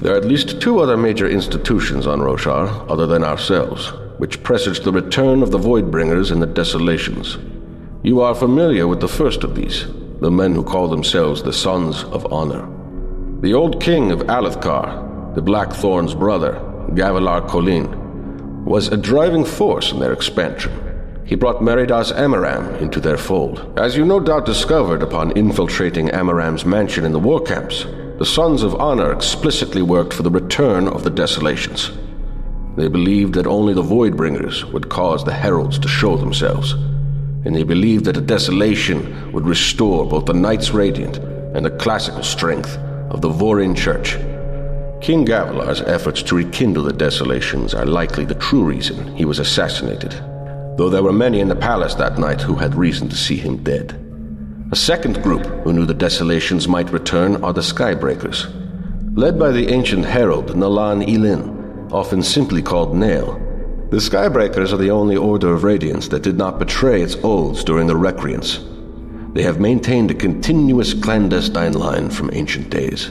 There are at least two other major institutions on Roshar, other than ourselves, which presage the return of the Voidbringers and the Desolations. You are familiar with the first of these, the men who call themselves the Sons of Honor. The old king of Alethkar, the Blackthorn's brother, Gavilar Kholin, was a driving force in their expansion. He brought Meridas Amaram into their fold. As you no doubt discovered upon infiltrating Amaram's mansion in the war camps, the Sons of Honor explicitly worked for the return of the Desolations. They believed that only the Voidbringers would cause the Heralds to show themselves, and they believed that a desolation would restore both the Knights Radiant and the classical strength of the Vorin Church. King Gavilar's efforts to rekindle the desolations are likely the true reason he was assassinated, though there were many in the palace that night who had reason to see him dead. A second group who knew the desolations might return are the Skybreakers. Led by the ancient herald Nalan'Elin, often simply called Nale, the Skybreakers are the only order of Radiance that did not betray its oaths during the Recreance. They have maintained a continuous clandestine line from ancient days.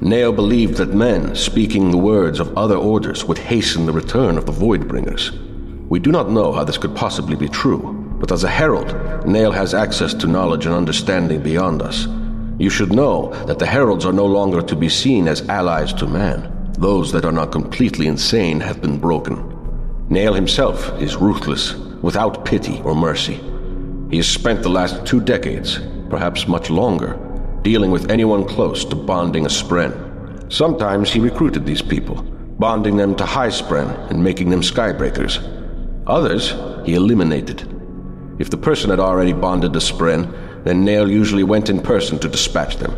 Nale believed that men speaking the words of other orders would hasten the return of the Voidbringers. We do not know how this could possibly be true, but as a herald, Nale has access to knowledge and understanding beyond us. You should know that the heralds are no longer to be seen as allies to man. Those that are not completely insane have been broken. Nale himself is ruthless, without pity or mercy. He has spent the last two decades, perhaps much longer, dealing with anyone close to bonding a spren. Sometimes he recruited these people, bonding them to high spren and making them skybreakers. Others he eliminated. If the person had already bonded to Spren, then Nale usually went in person to dispatch them.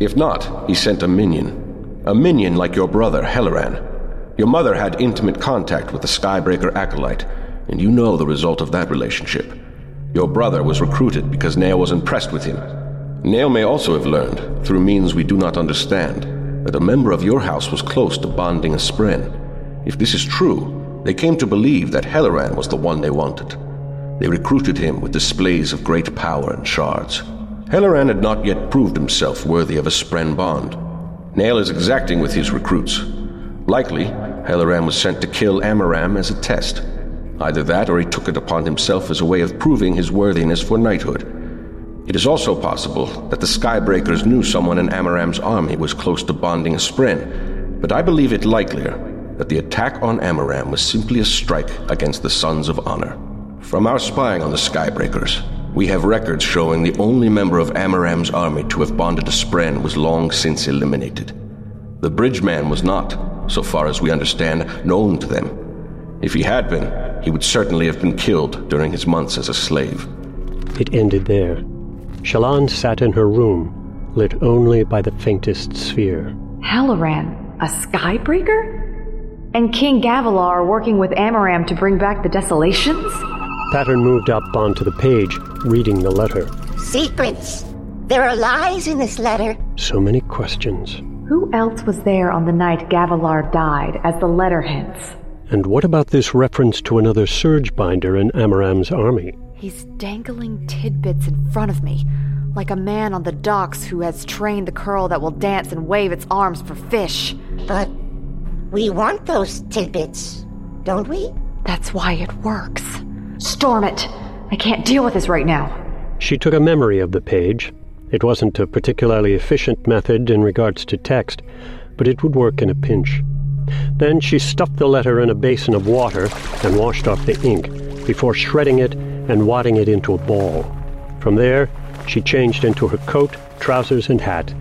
If not, he sent a minion. A minion like your brother, Helaran. Your mother had intimate contact with the Skybreaker acolyte, and you know the result of that relationship. Your brother was recruited because Nale was impressed with him. Nale may also have learned, through means we do not understand, that a member of your house was close to bonding a Spren. If this is true, they came to believe that Helaran was the one they wanted. They recruited him with displays of great power and shards. Helaran had not yet proved himself worthy of a Spren bond. Nale is exacting with his recruits. Likely, Helaran was sent to kill Amaram as a test. Either that or he took it upon himself as a way of proving his worthiness for knighthood. It is also possible that the Skybreakers knew someone in Amaram's army was close to bonding a Spren, but I believe it likelier that the attack on Amaram was simply a strike against the Sons of Honor. From our spying on the Skybreakers, we have records showing the only member of Amaram's army to have bonded to Spren was long since eliminated. The Bridgeman was not, so far as we understand, known to them. If he had been, he would certainly have been killed during his months as a slave. It ended there. Shallan sat in her room, lit only by the faintest sphere. Helaran, a Skybreaker? And King Gavilar working with Amaram to bring back the Desolations? Pattern moved up onto the page, reading the letter. Secrets! There are lies in this letter. So many questions. Who else was there on the night Gavilar died, as the letter hints? And what about this reference to another surge binder in Amaram's army? He's dangling tidbits in front of me, like a man on the docks who has trained the curl that will dance and wave its arms for fish. But we want those tidbits, don't we? That's why it works. Storm it! I can't deal with this right now. She took a memory of the page. It wasn't a particularly efficient method in regards to text, but it would work in a pinch. Then she stuffed the letter in a basin of water and washed off the ink before shredding it and wadding it into a ball. From there, she changed into her coat, trousers, and hat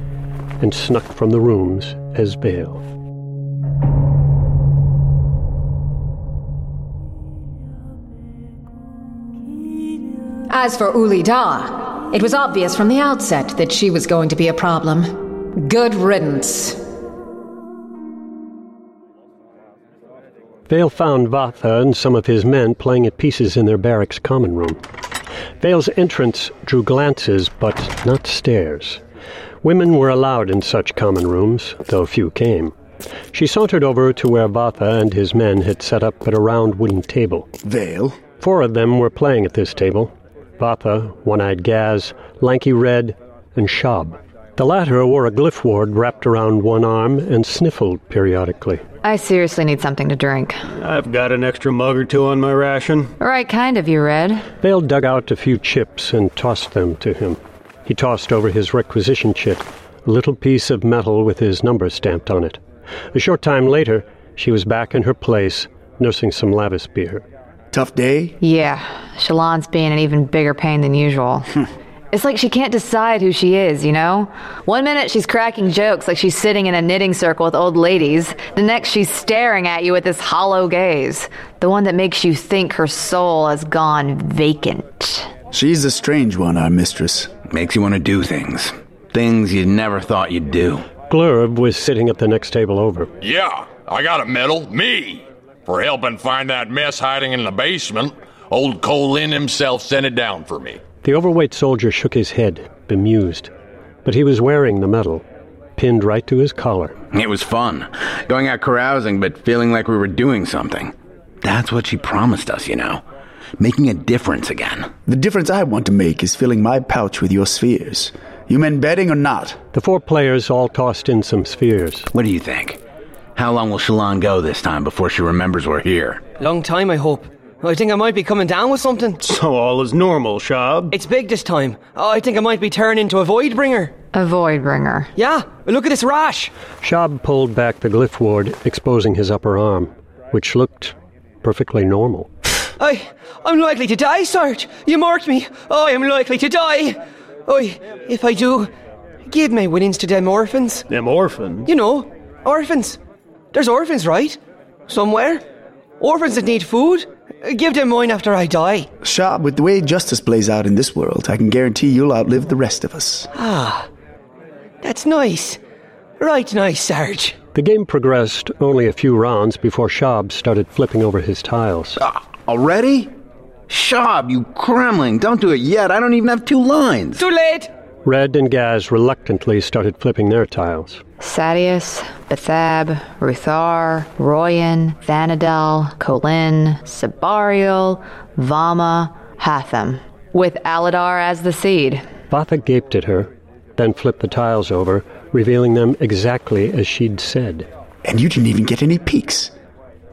and snuck from the rooms as Veil. As for Uli Da, it was obvious from the outset that she was going to be a problem. Good riddance. Veil found Vathah and some of his men playing at pieces in their barracks common room. Veil's entrance drew glances, but not stares. Women were allowed in such common rooms, though few came. She sauntered over to where Vathah and his men had set up at a round wooden table. Veil? Four of them were playing at this table, Vathah, One Eyed Gaz, Lanky Red, and Shab. The latter wore a glyph ward wrapped around one arm and sniffled periodically. I seriously need something to drink. I've got an extra mug or two on my ration. Right kind of you, Red. Veil dug out a few chips and tossed them to him. He tossed over his requisition chit, a little piece of metal with his number stamped on it. A short time later, she was back in her place, nursing some Lavis beer. Tough day? Yeah, Shallan's being an even bigger pain than usual. It's like she can't decide who she is, you know? One minute she's cracking jokes like she's sitting in a knitting circle with old ladies. The next she's staring at you with this hollow gaze. The one that makes you think her soul has gone vacant. She's a strange one, our mistress. Makes you want to do things. Things you never thought you'd do. Glurb was sitting at the next table over. Yeah, I got a medal. Me! For helping find that mess hiding in the basement. Old Kholin himself sent it down for me. The overweight soldier shook his head, bemused. But he was wearing the medal, pinned right to his collar. It was fun. Going out carousing, but feeling like we were doing something. That's what she promised us, you know. Making a difference again. The difference I want to make is filling my pouch with your spheres. You men betting or not? The four players all tossed in some spheres. What do you think? How long will Shallan go this time before she remembers we're here? Long time, I hope. I think I might be coming down with something. So all is normal, Shab. It's big this time. Oh, I think I might be turning into a void bringer. A void bringer. Yeah, look at this rash. Shab pulled back the glyph ward, exposing his upper arm, which looked perfectly normal. I, I'm likely to die, Sarge. You marked me. I am likely to die. Oh, if I do, give my winnings to them orphans. Them orphans? You know, orphans. There's orphans, right? Somewhere. Orphans that need food. Give them mine after I die. Shab, with the way justice plays out in this world, I can guarantee you'll outlive the rest of us. Ah, that's nice. Right nice, Sarge. The game progressed only a few rounds before Shab started flipping over his tiles. Uh, already? Shab, you cremling, don't do it yet. I don't even have two lines. Too late! Red and Gaz reluctantly started flipping their tiles. Sadeas, Bethab, Ruthar, Roion, Vanadel, Kholin, Sebarial, Vamah, Hatham, with Aladar as the seed. Vathah gaped at her, then flipped the tiles over, revealing them exactly as she'd said. And you didn't even get any peeks.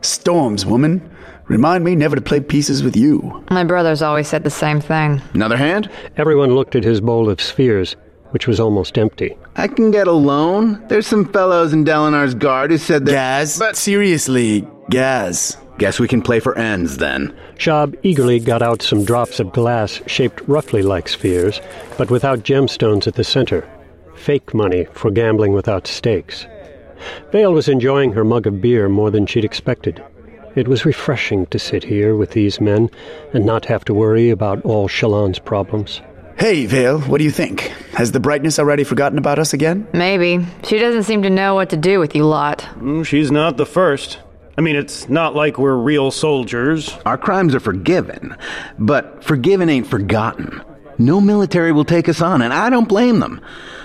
Storms, woman. Remind me never to play pieces with you. My brother's always said the same thing. Another hand? Everyone looked at his bowl of spheres, which was almost empty. I can get a loan. There's some fellows in Dalinar's guard who said that. Gaz? But seriously, Gaz. Guess we can play for ends then. Shab eagerly got out some drops of glass shaped roughly like spheres, but without gemstones at the center. Fake money for gambling without stakes. Veil was enjoying her mug of beer more than she'd expected. It was refreshing to sit here with these men and not have to worry about all Shallan's problems. Hey, Veil, what do you think? Has the brightness already forgotten about us again? Maybe. She doesn't seem to know what to do with you lot. Mm, she's not the first. I mean, it's not like we're real soldiers. Our crimes are forgiven, but forgiven ain't forgotten. No military will take us on, and I don't blame them.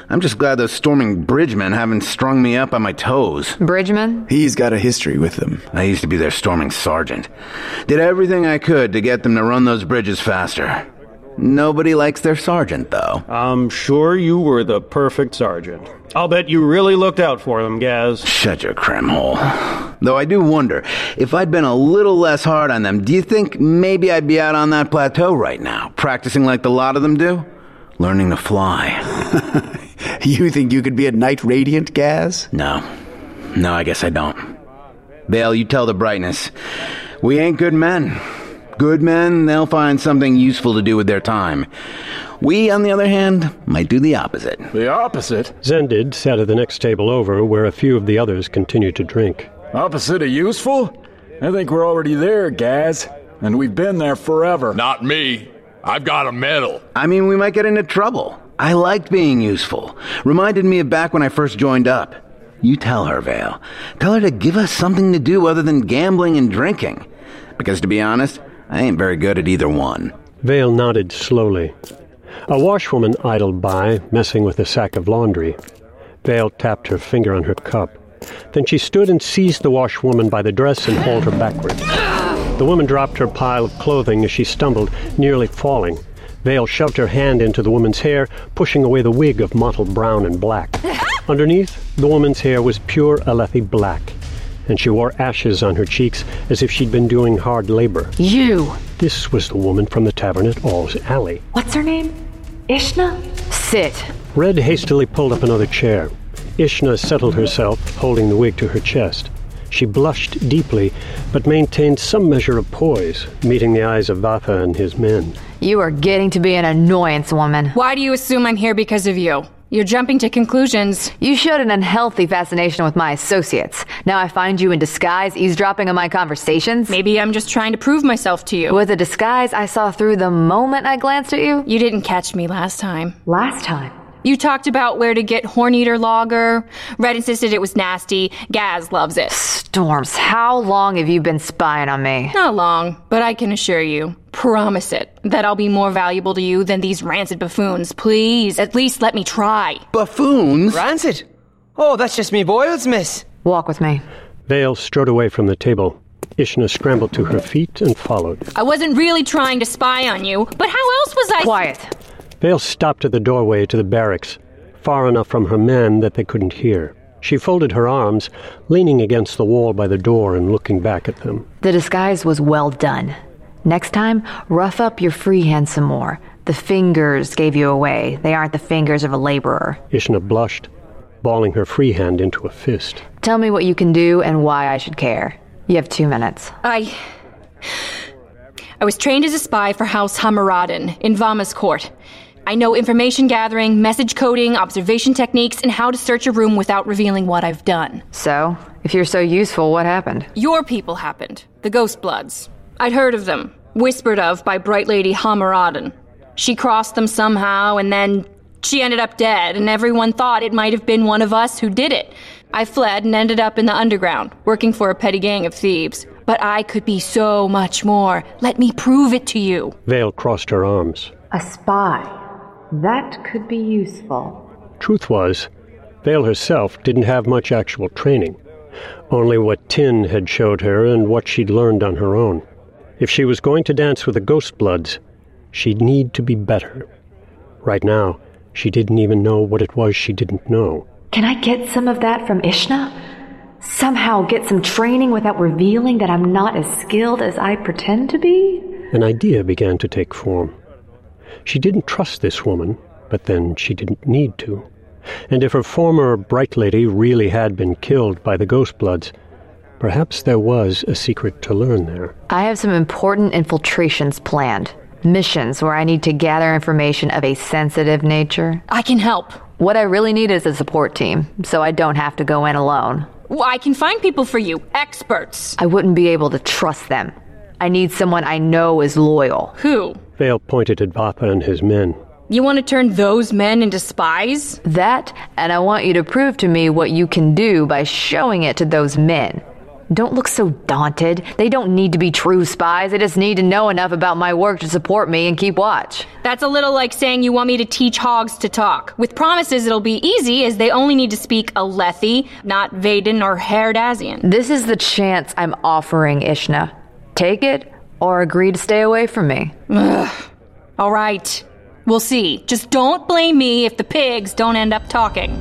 I'm just glad those storming bridgemen haven't strung me up on my toes. Bridgemen? He's got a history with them. I used to be their storming sergeant. Did everything I could to get them to run those bridges faster. Nobody likes their sergeant, though. I'm sure you were the perfect sergeant. I'll bet you really looked out for them, Gaz. Shut your cram hole. Though I do wonder, if I'd been a little less hard on them, do you think maybe I'd be out on that plateau right now, practicing like the lot of them do? Learning to fly. you think you could be a Knight Radiant, Gaz? No. No, I guess I don't. Veil, you tell the brightness. We ain't good men. Good men, they'll find something useful to do with their time. We, on the other hand, might do the opposite. The opposite? Zendid sat at the next table over, where a few of the others continued to drink. Opposite of useful? I think we're already there, Gaz. And we've been there forever. Not me. I've got a medal. I mean, we might get into trouble. I liked being useful. Reminded me of back when I first joined up. You tell her, Veil. Tell her to give us something to do other than gambling and drinking. Because to be honest, I ain't very good at either one. Veil nodded slowly. A washwoman idled by, messing with a sack of laundry. Veil tapped her finger on her cup. Then she stood and seized the washwoman by the dress and hauled her backward. The woman dropped her pile of clothing as she stumbled, nearly falling. Veil shoved her hand into the woman's hair, pushing away the wig of mottled brown and black. Underneath, the woman's hair was pure Alethi black, and she wore ashes on her cheeks as if she'd been doing hard labor. You! This was the woman from the tavern at All's Alley. What's her name? Ishna? Sit. Red hastily pulled up another chair. Ishna settled herself, holding the wig to her chest. She blushed deeply, but maintained some measure of poise, meeting the eyes of Vathah and his men. You are getting to be an annoyance, woman. Why do you assume I'm here because of you? You're jumping to conclusions. You showed an unhealthy fascination with my associates. Now I find you in disguise, eavesdropping on my conversations. Maybe I'm just trying to prove myself to you. With a disguise I saw through the moment I glanced at you. You didn't catch me last time. Last time? You talked about where to get Horneater lager. Red insisted it was nasty. Gaz loves it. Storms, how long have you been spying on me? Not long, but I can assure you, promise it, that I'll be more valuable to you than these rancid buffoons. Please, at least let me try. Buffoons? Rancid? Oh, that's just me boils, miss. Walk with me. Veil strode away from the table. Ishna scrambled to her feet and followed. I wasn't really trying to spy on you, but how else was I? Quiet. Veil stopped at the doorway to the barracks, far enough from her men that they couldn't hear. She folded her arms, leaning against the wall by the door and looking back at them. The disguise was well done. Next time, rough up your free hand some more. The fingers gave you away. They aren't the fingers of a laborer. Ishna blushed, balling her free hand into a fist. Tell me what you can do and why I should care. You have two minutes. I. I was trained as a spy for House Hamaradan in Vamah's court. I know information gathering, message coding, observation techniques, and how to search a room without revealing what I've done. So, if you're so useful, what happened? Your people happened. The Ghost Bloods. I'd heard of them, whispered of by Bright Lady Hamaradan. She crossed them somehow, and then she ended up dead, and everyone thought it might have been one of us who did it. I fled and ended up in the underground, working for a petty gang of thieves. But I could be so much more. Let me prove it to you. Veil crossed her arms. A spy. That could be useful. Truth was, Veil herself didn't have much actual training. Only what Tyn had showed her and what she'd learned on her own. If she was going to dance with the Ghost Bloods, she'd need to be better. Right now, she didn't even know what it was she didn't know. Can I get some of that from Ishna? Somehow get some training without revealing that I'm not as skilled as I pretend to be? An idea began to take form. She didn't trust this woman, but then she didn't need to. And if her former Bright Lady really had been killed by the Ghost Bloods, perhaps there was a secret to learn there. I have some important infiltrations planned. Missions where I need to gather information of a sensitive nature. I can help. What I really need is a support team, so I don't have to go in alone. Well, I can find people for you, experts. I wouldn't be able to trust them. I need someone I know is loyal. Who? Veil pointed at Vathah and his men. You want to turn those men into spies? That, and I want you to prove to me what you can do by showing it to those men. Don't look so daunted. They don't need to be true spies. They just need to know enough about my work to support me and keep watch. That's a little like saying you want me to teach hogs to talk. With promises, it'll be easy as they only need to speak Alethi, not Veden or Herdazian. This is the chance I'm offering Ishna. Take it or agree to stay away from me. Ugh. All right. We'll see. Just don't blame me if the pigs don't end up talking.